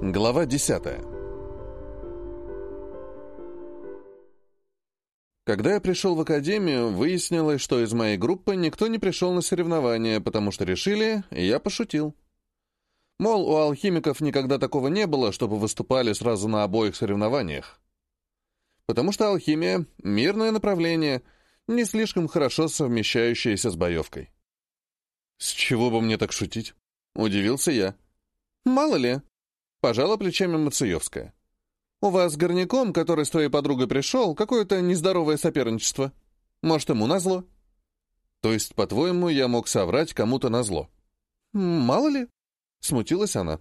Глава 10. Когда я пришел в академию, выяснилось, что из моей группы никто не пришел на соревнования, потому что решили, и я пошутил. Мол, у алхимиков никогда такого не было, чтобы выступали сразу на обоих соревнованиях. Потому что алхимия — мирное направление, не слишком хорошо совмещающееся с боевкой. «С чего бы мне так шутить?» — удивился я. «Мало ли», Пожала плечами Мациевская. «У вас с горняком, который с твоей подругой пришел, какое-то нездоровое соперничество. Может, ему назло?» «То есть, по-твоему, я мог соврать кому-то назло?» «Мало ли», — смутилась она.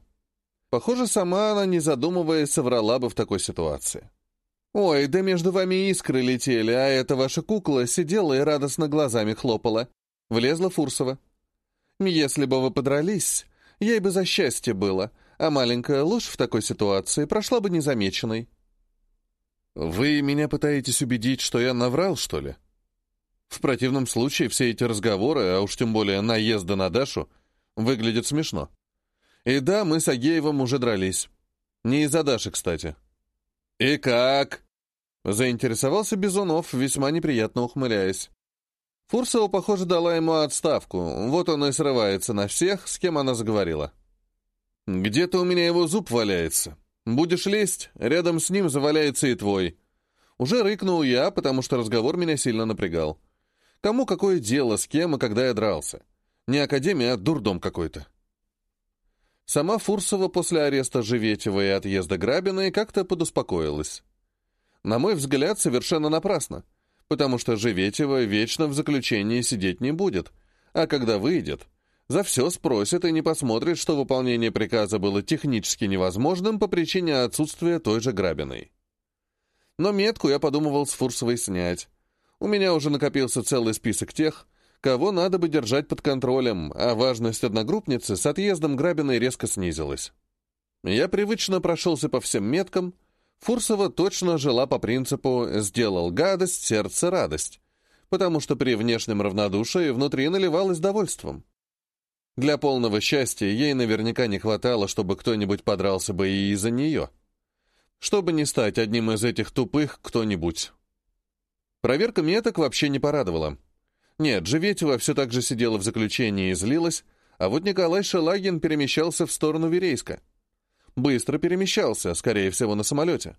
Похоже, сама она, не задумываясь, соврала бы в такой ситуации. «Ой, да между вами искры летели, а эта ваша кукла сидела и радостно глазами хлопала». Влезла Фурсова. «Если бы вы подрались, ей бы за счастье было, а маленькая ложь в такой ситуации прошла бы незамеченной. «Вы меня пытаетесь убедить, что я наврал, что ли?» В противном случае все эти разговоры, а уж тем более наезды на Дашу, выглядят смешно. И да, мы с Агеевым уже дрались. Не из-за Даши, кстати. «И как?» Заинтересовался Бизунов, весьма неприятно ухмыляясь. Фурсова, похоже, дала ему отставку. Вот он и срывается на всех, с кем она заговорила. «Где-то у меня его зуб валяется. Будешь лезть, рядом с ним заваляется и твой». Уже рыкнул я, потому что разговор меня сильно напрягал. Кому какое дело, с кем и когда я дрался? Не академия, а дурдом какой-то. Сама Фурсова после ареста Живетева и отъезда Грабиной как-то подуспокоилась. На мой взгляд, совершенно напрасно, потому что Живетева вечно в заключении сидеть не будет, а когда выйдет, за все спросит и не посмотрит, что выполнение приказа было технически невозможным по причине отсутствия той же грабиной. Но метку я подумывал с Фурсовой снять. У меня уже накопился целый список тех, кого надо бы держать под контролем, а важность одногруппницы с отъездом Грабиной резко снизилась. Я привычно прошелся по всем меткам, Фурсова точно жила по принципу «сделал гадость, сердце радость», потому что при внешнем равнодушии внутри наливалось довольством. Для полного счастья ей наверняка не хватало, чтобы кто-нибудь подрался бы и из-за нее. Чтобы не стать одним из этих тупых кто-нибудь. Проверка меток вообще не порадовала. Нет, Живетева все так же сидела в заключении и злилась, а вот Николай Шелагин перемещался в сторону Верейска. Быстро перемещался, скорее всего, на самолете.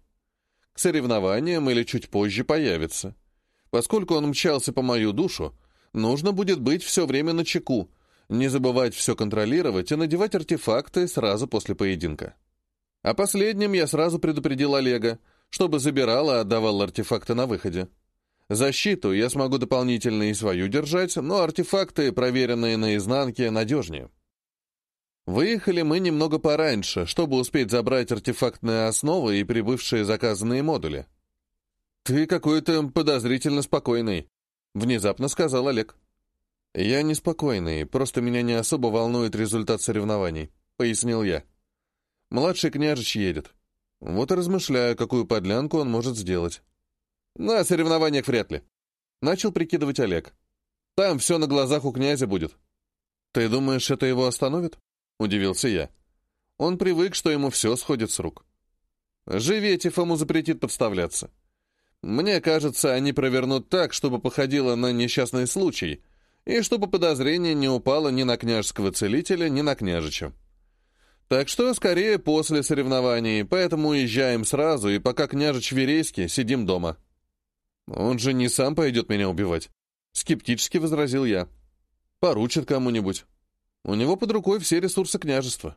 К соревнованиям или чуть позже появится. Поскольку он мчался по мою душу, нужно будет быть все время на чеку, не забывать все контролировать и надевать артефакты сразу после поединка. А последним я сразу предупредил Олега, чтобы забирал и отдавал артефакты на выходе. Защиту я смогу дополнительно и свою держать, но артефакты, проверенные на изнанке, надежнее. Выехали мы немного пораньше, чтобы успеть забрать артефактные основы и прибывшие заказанные модули. «Ты какой-то подозрительно спокойный», — внезапно сказал Олег. «Я неспокойный, просто меня не особо волнует результат соревнований», — пояснил я. «Младший княжич едет. Вот и размышляю, какую подлянку он может сделать». «На соревнованиях вряд ли», — начал прикидывать Олег. «Там все на глазах у князя будет». «Ты думаешь, это его остановит?» — удивился я. Он привык, что ему все сходит с рук. Живетев ему запретит подставляться. Мне кажется, они провернут так, чтобы походило на несчастный случай — и чтобы подозрение не упало ни на княжеского целителя, ни на княжича. Так что скорее после соревнований, поэтому уезжаем сразу, и пока княжич Верейский, сидим дома. Он же не сам пойдет меня убивать. Скептически возразил я. Поручит кому-нибудь. У него под рукой все ресурсы княжества.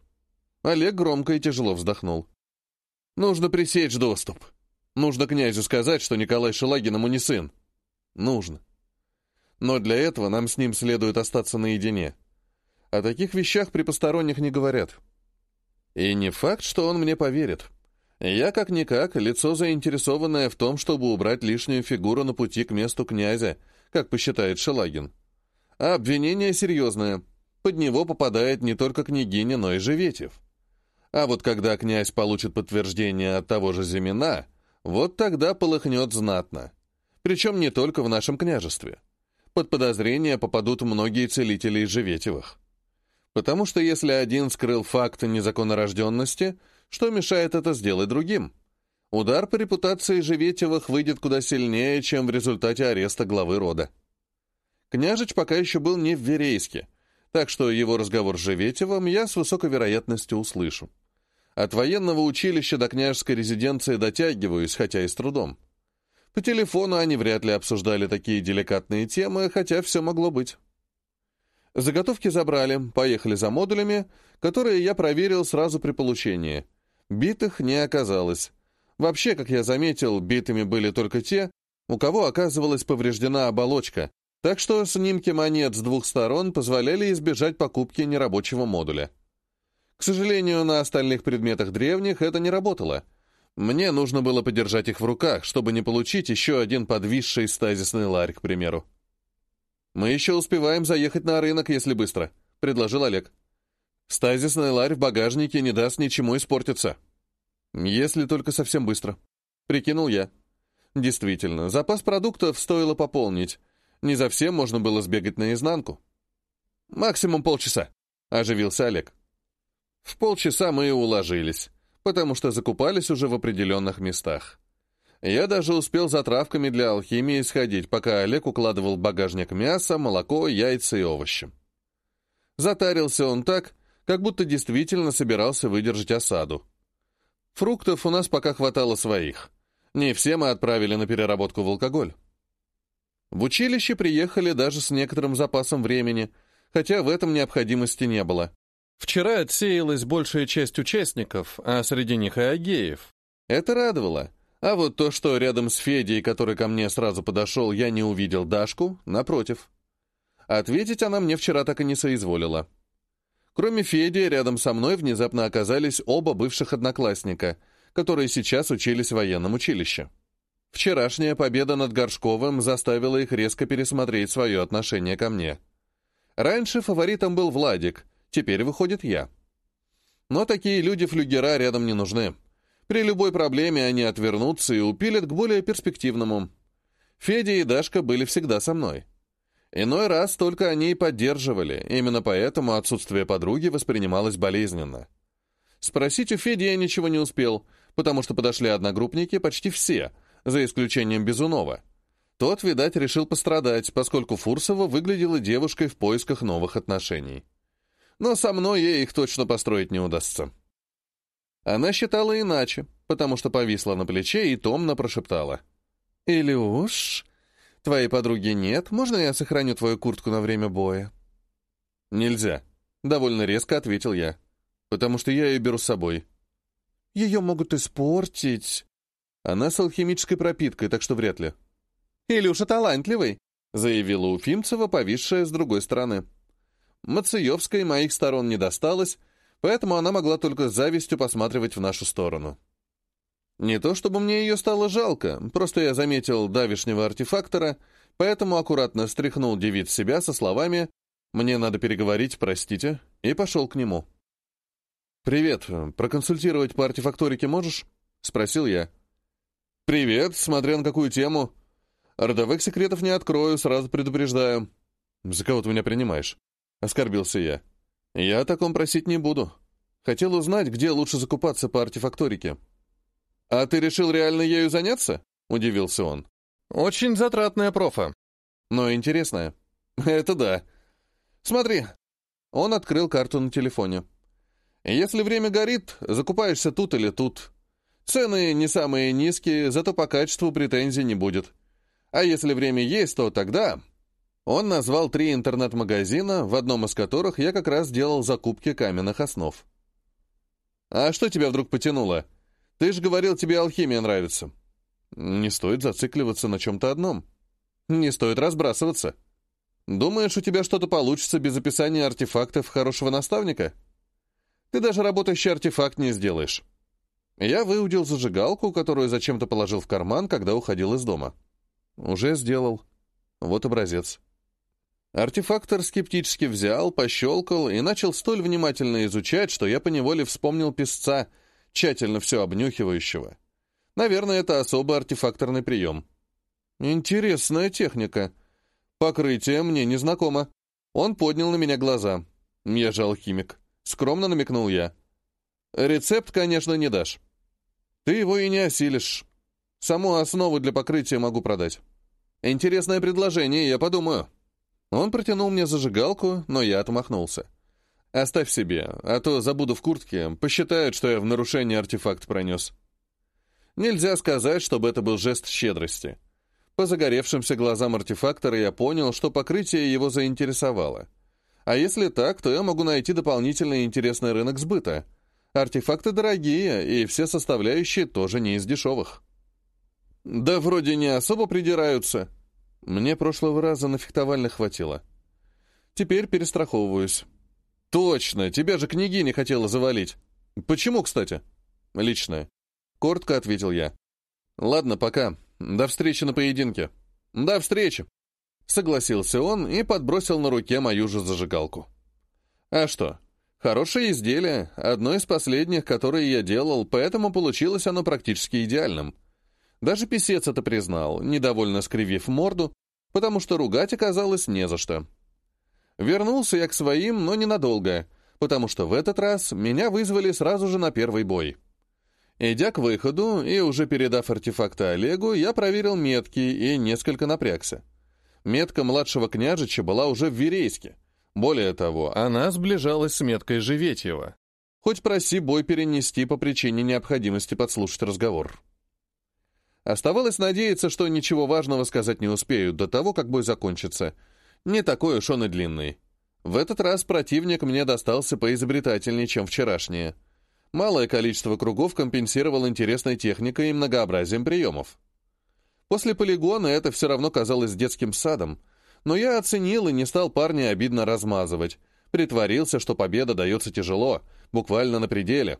Олег громко и тяжело вздохнул. Нужно пресечь доступ. Нужно князю сказать, что Николай Шелагин ему не сын. Нужно. Но для этого нам с ним следует остаться наедине. О таких вещах при посторонних не говорят. И не факт, что он мне поверит. Я, как-никак, лицо заинтересованное в том, чтобы убрать лишнюю фигуру на пути к месту князя, как посчитает Шелагин. А обвинение серьезное. Под него попадает не только княгиня, но и Живетев. А вот когда князь получит подтверждение от того же Зимина, вот тогда полыхнет знатно. Причем не только в нашем княжестве под подозрение попадут многие целители из Живетевых. Потому что если один скрыл факт незаконнорожденности, что мешает это сделать другим. Удар по репутации Живетевых выйдет куда сильнее, чем в результате ареста главы рода. Княжич пока еще был не в Верейске, так что его разговор с Живетевым я с высокой вероятностью услышу. От военного училища до княжеской резиденции дотягиваюсь, хотя и с трудом. По телефону они вряд ли обсуждали такие деликатные темы, хотя все могло быть. Заготовки забрали, поехали за модулями, которые я проверил сразу при получении. Битых не оказалось. Вообще, как я заметил, битыми были только те, у кого оказывалась повреждена оболочка, так что снимки монет с двух сторон позволяли избежать покупки нерабочего модуля. К сожалению, на остальных предметах древних это не работало. Мне нужно было подержать их в руках, чтобы не получить еще один подвисший стазисный ларь, к примеру. «Мы еще успеваем заехать на рынок, если быстро», — предложил Олег. «Стазисный ларь в багажнике не даст ничему испортиться». «Если только совсем быстро», — прикинул я. Действительно, запас продуктов стоило пополнить. Не за всем можно было сбегать наизнанку. «Максимум полчаса», — оживился Олег. В полчаса мы и уложились, потому что закупались уже в определенных местах. Я даже успел за травками для алхимии сходить, пока Олег укладывал багажник мясо, молоко, яйца и овощи. Затарился он так, как будто действительно собирался выдержать осаду. Фруктов у нас пока хватало своих. Не все мы отправили на переработку в алкоголь. В училище приехали даже с некоторым запасом времени, хотя в этом необходимости не было. Вчера отсеялась большая часть участников, а среди них и Агеев. Это радовало. А вот то, что рядом с Федей, который ко мне сразу подошел, я не увидел Дашку, напротив. Ответить она мне вчера так и не соизволила. Кроме Феди, рядом со мной внезапно оказались оба бывших одноклассника, которые сейчас учились в военном училище. Вчерашняя победа над Горшковым заставила их резко пересмотреть свое отношение ко мне. Раньше фаворитом был Владик — Теперь выходит я. Но такие люди-флюгера рядом не нужны. При любой проблеме они отвернутся и упилят к более перспективному. Федя и Дашка были всегда со мной. Иной раз только они и поддерживали, именно поэтому отсутствие подруги воспринималось болезненно. Спросить у Феди я ничего не успел, потому что подошли одногруппники почти все, за исключением Безунова. Тот, видать, решил пострадать, поскольку Фурсова выглядела девушкой в поисках новых отношений но со мной ей их точно построить не удастся. Она считала иначе, потому что повисла на плече и томно прошептала. «Илюш, твоей подруги нет, можно я сохраню твою куртку на время боя?» «Нельзя», — довольно резко ответил я, «потому что я ее беру с собой». «Ее могут испортить». Она с алхимической пропиткой, так что вряд ли. «Илюша талантливый», — заявила Уфимцева, повисшая с другой стороны. Мациевской моих сторон не досталось, поэтому она могла только с завистью посматривать в нашу сторону. Не то чтобы мне ее стало жалко, просто я заметил давишнего артефактора, поэтому аккуратно стряхнул девиц себя со словами «Мне надо переговорить, простите», и пошел к нему. «Привет, проконсультировать по артефакторике можешь?» — спросил я. «Привет, смотря на какую тему. Родовых секретов не открою, сразу предупреждаю. За кого ты меня принимаешь?» — оскорбился я. «Я о таком просить не буду. Хотел узнать, где лучше закупаться по артефакторике». «А ты решил реально ею заняться?» — удивился он. «Очень затратная профа. Но интересная». «Это да. Смотри». Он открыл карту на телефоне. «Если время горит, закупаешься тут или тут. Цены не самые низкие, зато по качеству претензий не будет. А если время есть, то тогда он назвал три интернет-магазина, в одном из которых я как раз делал закупки каменных основ. «А что тебя вдруг потянуло? Ты же говорил, тебе алхимия нравится». «Не стоит зацикливаться на чем-то одном. Не стоит разбрасываться. Думаешь, у тебя что-то получится без описания артефактов хорошего наставника? Ты даже работающий артефакт не сделаешь». Я выудил зажигалку, которую зачем-то положил в карман, когда уходил из дома. «Уже сделал. Вот образец». Артефактор скептически взял, пощелкал и начал столь внимательно изучать, что я поневоле вспомнил песца, тщательно все обнюхивающего. Наверное, это особый артефакторный прием. Интересная техника. Покрытие мне незнакомо. Он поднял на меня глаза. Я же алхимик. Скромно намекнул я. Рецепт, конечно, не дашь. Ты его и не осилишь. Саму основу для покрытия могу продать. Интересное предложение, я подумаю. Он протянул мне зажигалку, но я отмахнулся. Оставь себе, а то забуду в куртке, посчитают, что я в нарушение артефакт пронес. Нельзя сказать, чтобы это был жест щедрости. По загоревшимся глазам артефактора я понял, что покрытие его заинтересовало. А если так, то я могу найти дополнительный интересный рынок сбыта. Артефакты дорогие, и все составляющие тоже не из дешевых. Да вроде не особо придираются. Мне прошлого раза на фехтовальных хватило. Теперь перестраховываюсь. Точно, тебя же княгиня хотела завалить. Почему, кстати? Личное. Коротко ответил я. Ладно, пока. До встречи на поединке. До встречи. Согласился он и подбросил на руке мою же зажигалку. А что? Хорошее изделие, одно из последних, которые я делал, поэтому получилось оно практически идеальным. Даже писец это признал, недовольно скривив морду, потому что ругать оказалось не за что. Вернулся я к своим, но ненадолго, потому что в этот раз меня вызвали сразу же на первый бой. Идя к выходу и уже передав артефакты Олегу, я проверил метки и несколько напрягся. Метка младшего княжича была уже в Верейске. Более того, она сближалась с меткой Живетьева. Хоть проси бой перенести по причине необходимости подслушать разговор. Оставалось надеяться, что ничего важного сказать не успеют до того, как бой закончится. Не такой уж он и длинный. В этот раз противник мне достался поизобретательнее, чем вчерашние. Малое количество кругов компенсировал интересной техникой и многообразием приемов. После полигона это все равно казалось детским садом, но я оценил и не стал парня обидно размазывать. Притворился, что победа дается тяжело, буквально на пределе.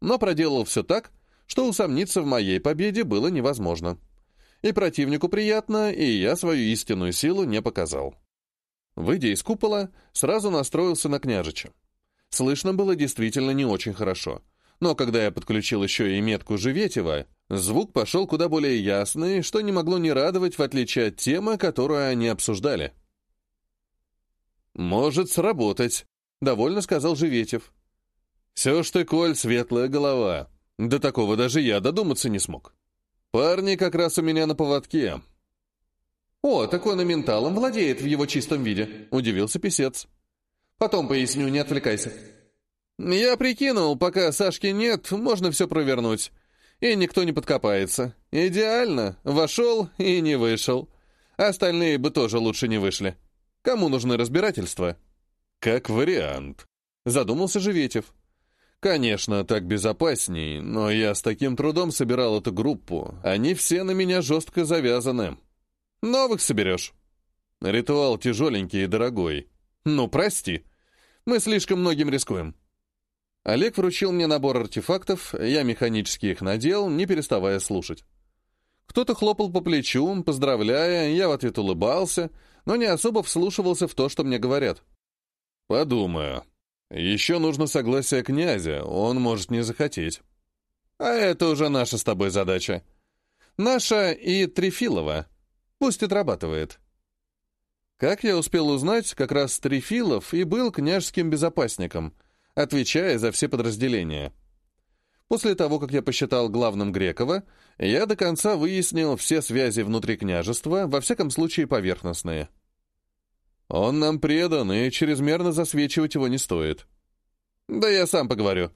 Но проделал все так, что усомниться в моей победе было невозможно. И противнику приятно, и я свою истинную силу не показал. Выйдя из купола, сразу настроился на княжича. Слышно было действительно не очень хорошо. Но когда я подключил еще и метку Живетева, звук пошел куда более ясный, что не могло не радовать, в отличие от темы, которую они обсуждали. «Может сработать», — довольно сказал Живетев. «Все ж ты, Коль, светлая голова. До такого даже я додуматься не смог. Парни как раз у меня на поводке. «О, так он и менталом владеет в его чистом виде», — удивился писец. «Потом поясню, не отвлекайся». «Я прикинул, пока Сашки нет, можно все провернуть. И никто не подкопается. Идеально. Вошел и не вышел. Остальные бы тоже лучше не вышли. Кому нужны разбирательства?» «Как вариант», — задумался Живетев. Конечно, так безопасней, но я с таким трудом собирал эту группу. Они все на меня жестко завязаны. Новых соберешь. Ритуал тяжеленький и дорогой. Ну, прости. Мы слишком многим рискуем. Олег вручил мне набор артефактов, я механически их надел, не переставая слушать. Кто-то хлопал по плечу, поздравляя, я в ответ улыбался, но не особо вслушивался в то, что мне говорят. «Подумаю», еще нужно согласие князя, он может не захотеть. А это уже наша с тобой задача. Наша и Трефилова. Пусть отрабатывает. Как я успел узнать, как раз Трефилов и был княжеским безопасником, отвечая за все подразделения. После того, как я посчитал главным Грекова, я до конца выяснил все связи внутри княжества, во всяком случае поверхностные. Он нам предан, и чрезмерно засвечивать его не стоит. Да я сам поговорю.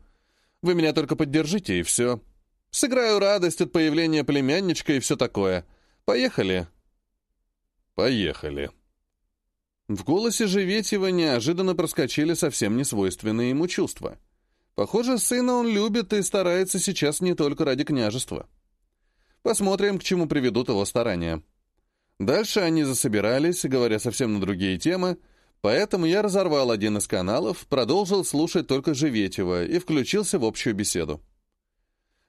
Вы меня только поддержите, и все. Сыграю радость от появления племянничка и все такое. Поехали. Поехали. В голосе Живетьева неожиданно проскочили совсем несвойственные ему чувства. Похоже, сына он любит и старается сейчас не только ради княжества. Посмотрим, к чему приведут его старания. Дальше они засобирались, говоря совсем на другие темы, поэтому я разорвал один из каналов, продолжил слушать только Живетева и включился в общую беседу.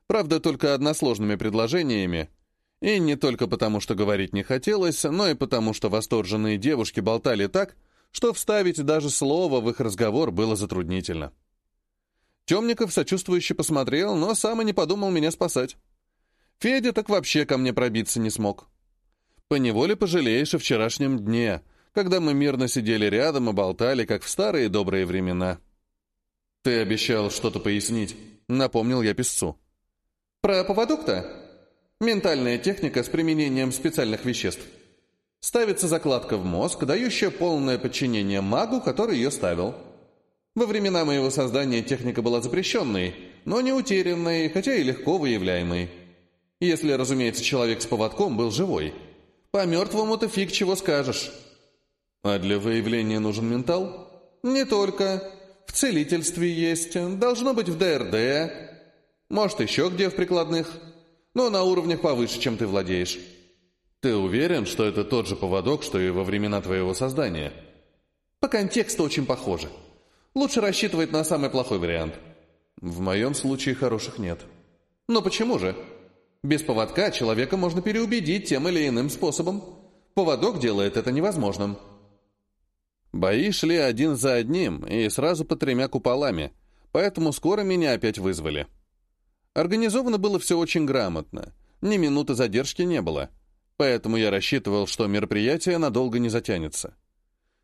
Правда, только односложными предложениями, и не только потому, что говорить не хотелось, но и потому, что восторженные девушки болтали так, что вставить даже слово в их разговор было затруднительно. Темников сочувствующе посмотрел, но сам и не подумал меня спасать. Федя так вообще ко мне пробиться не смог. Поневоле пожалеешь о вчерашнем дне, когда мы мирно сидели рядом и болтали, как в старые добрые времена. «Ты обещал что-то пояснить», — напомнил я песцу. «Про поводок-то? Ментальная техника с применением специальных веществ. Ставится закладка в мозг, дающая полное подчинение магу, который ее ставил. Во времена моего создания техника была запрещенной, но не утерянной, хотя и легко выявляемой. Если, разумеется, человек с поводком был живой. По мертвому-то фиг чего скажешь». «А для выявления нужен ментал?» «Не только. В целительстве есть, должно быть в ДРД, может, еще где в прикладных, но на уровнях повыше, чем ты владеешь». «Ты уверен, что это тот же поводок, что и во времена твоего создания?» «По контексту очень похоже. Лучше рассчитывать на самый плохой вариант». «В моем случае хороших нет». «Но почему же? Без поводка человека можно переубедить тем или иным способом. Поводок делает это невозможным». Бои шли один за одним и сразу по тремя куполами, поэтому скоро меня опять вызвали. Организовано было все очень грамотно, ни минуты задержки не было, поэтому я рассчитывал, что мероприятие надолго не затянется.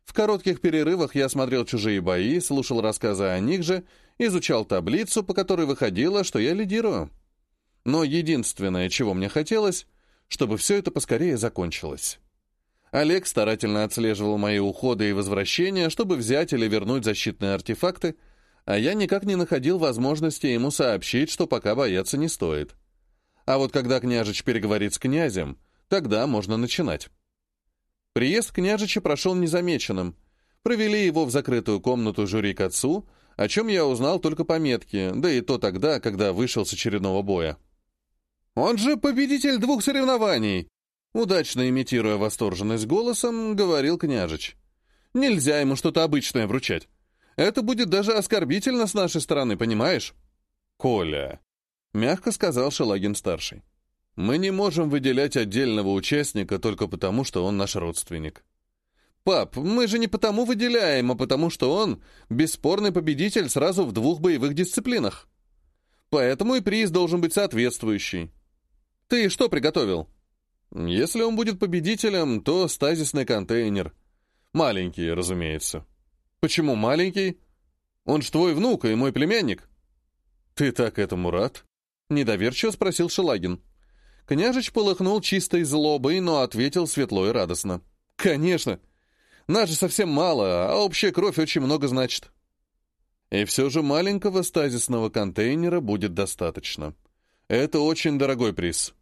В коротких перерывах я смотрел чужие бои, слушал рассказы о них же, изучал таблицу, по которой выходило, что я лидирую. Но единственное, чего мне хотелось, чтобы все это поскорее закончилось. Олег старательно отслеживал мои уходы и возвращения, чтобы взять или вернуть защитные артефакты, а я никак не находил возможности ему сообщить, что пока бояться не стоит. А вот когда княжич переговорит с князем, тогда можно начинать. Приезд княжича прошел незамеченным. Провели его в закрытую комнату жюри к отцу, о чем я узнал только по метке, да и то тогда, когда вышел с очередного боя. «Он же победитель двух соревнований!» Удачно имитируя восторженность голосом, говорил княжич. «Нельзя ему что-то обычное вручать. Это будет даже оскорбительно с нашей стороны, понимаешь?» «Коля», — мягко сказал Шелагин-старший, «мы не можем выделять отдельного участника только потому, что он наш родственник». «Пап, мы же не потому выделяем, а потому что он бесспорный победитель сразу в двух боевых дисциплинах. Поэтому и приз должен быть соответствующий. Ты что приготовил?» Если он будет победителем, то стазисный контейнер. Маленький, разумеется. Почему маленький? Он ж твой внук и мой племянник. Ты так этому рад? Недоверчиво спросил Шелагин. Княжич полыхнул чистой злобой, но ответил светло и радостно. «Конечно! Нас же совсем мало, а общая кровь очень много значит». И все же маленького стазисного контейнера будет достаточно. Это очень дорогой приз.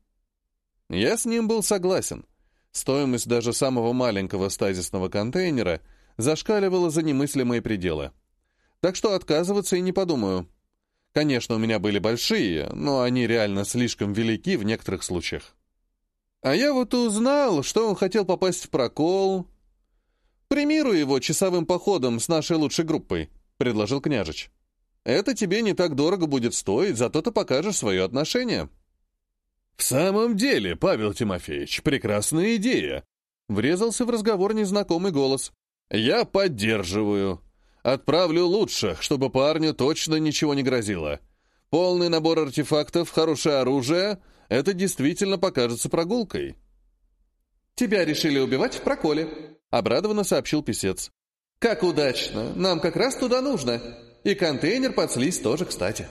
Я с ним был согласен. Стоимость даже самого маленького стазисного контейнера зашкаливала за немыслимые пределы. Так что отказываться и не подумаю. Конечно, у меня были большие, но они реально слишком велики в некоторых случаях. А я вот узнал, что он хотел попасть в прокол. «Премируй его часовым походом с нашей лучшей группой», — предложил княжич. «Это тебе не так дорого будет стоить, зато ты покажешь свое отношение». «В самом деле, Павел Тимофеевич, прекрасная идея!» Врезался в разговор незнакомый голос. «Я поддерживаю. Отправлю лучших, чтобы парню точно ничего не грозило. Полный набор артефактов, хорошее оружие — это действительно покажется прогулкой». «Тебя решили убивать в проколе», — обрадованно сообщил писец. «Как удачно! Нам как раз туда нужно. И контейнер под слизь тоже, кстати».